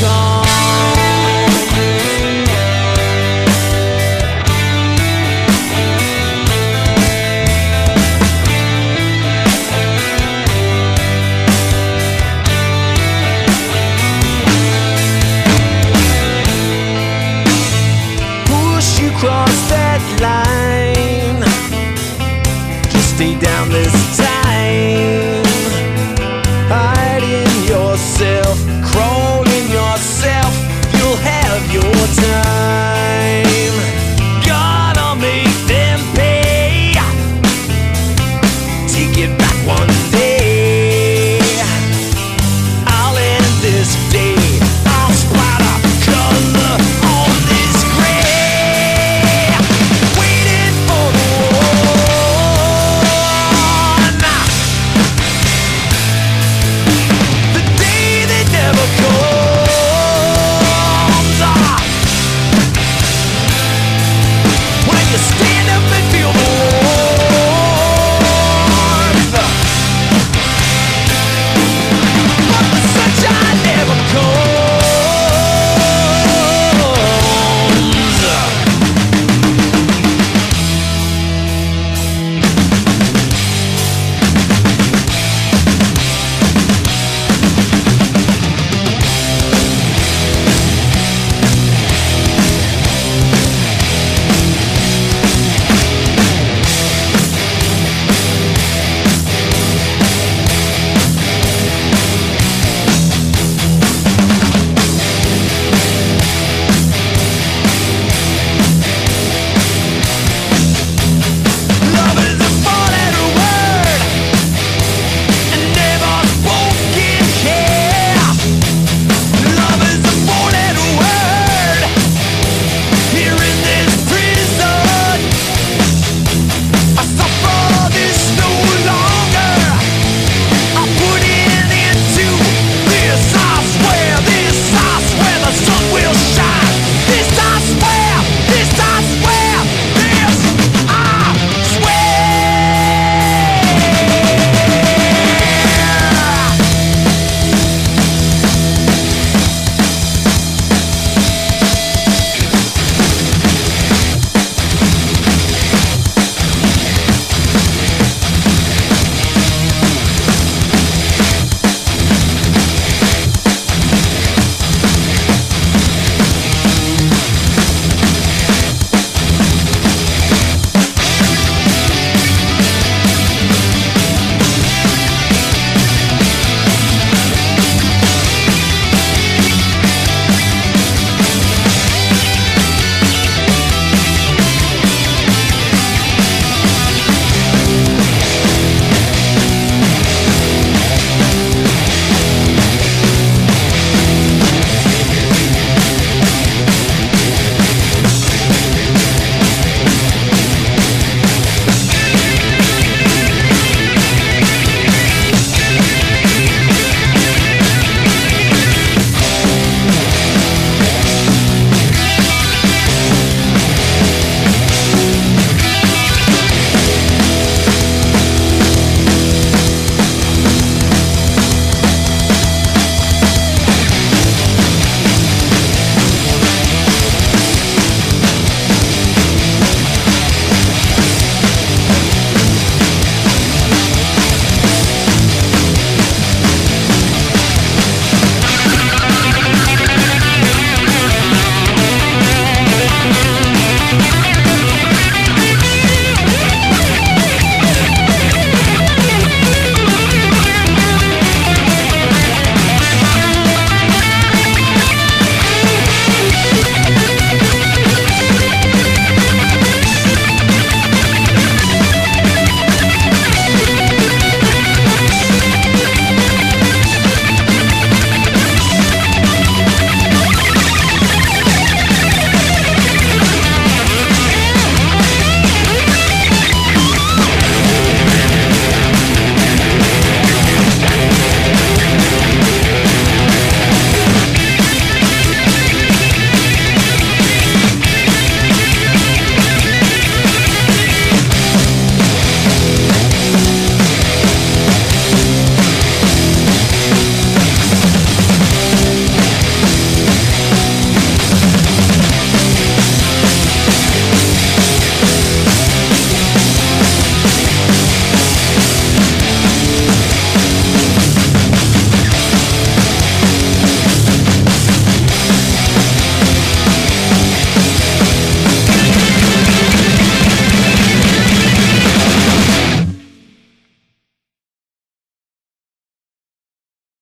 Come.